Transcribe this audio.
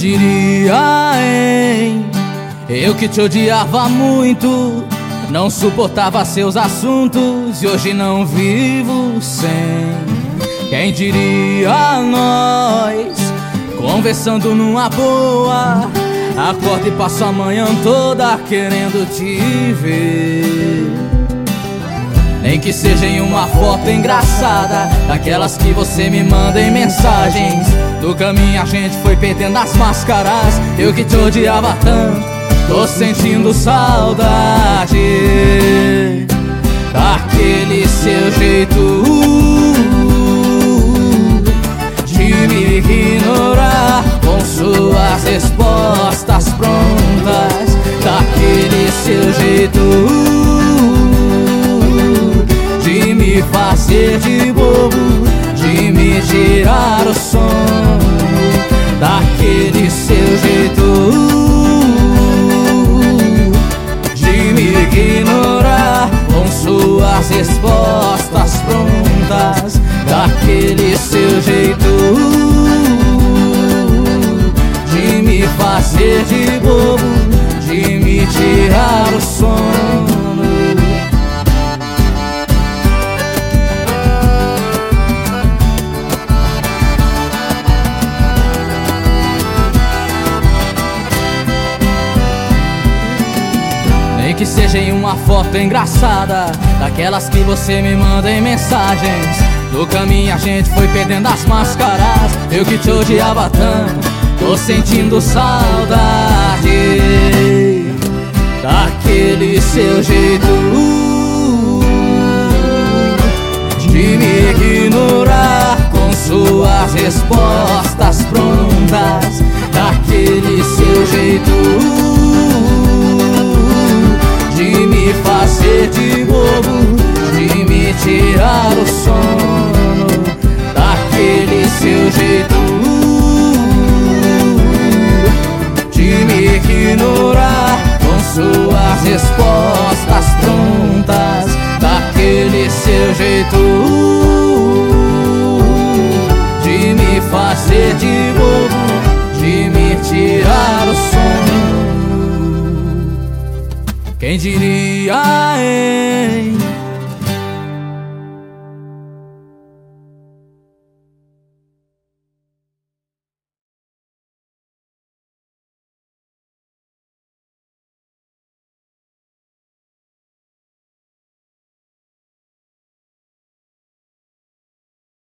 diria, hein? Eu que te odiava muito, não suportava seus assuntos e hoje não vivo sem. Quem diria nós, conversando numa boa, acorda e passo a manhã toda querendo te ver. Nem que seja em uma foto engraçada Daquelas que você me manda em mensagens. Do caminho a gente foi perdendo as máscaras Eu que te odiava tanto Tô sentindo saudade fazer de bobo, de me tirar o sono daquele seu jeito, de me ignorar com suas respostas prontas daquele que seja em uma foto engraçada Daquelas que você me manda em mensagens. No caminho a gente foi perdendo as máscaras Eu que te odiava tanto Tô sentindo saudade Daquele seu jeito De me ignorar Com suas respostas prontas Daquele seu jeito o sono daquele seu jeito, de me ignorar com suas respostas prontas daquele seu jeito, de me fazer de bobo, de me tirar o sono. Quem diria, hein?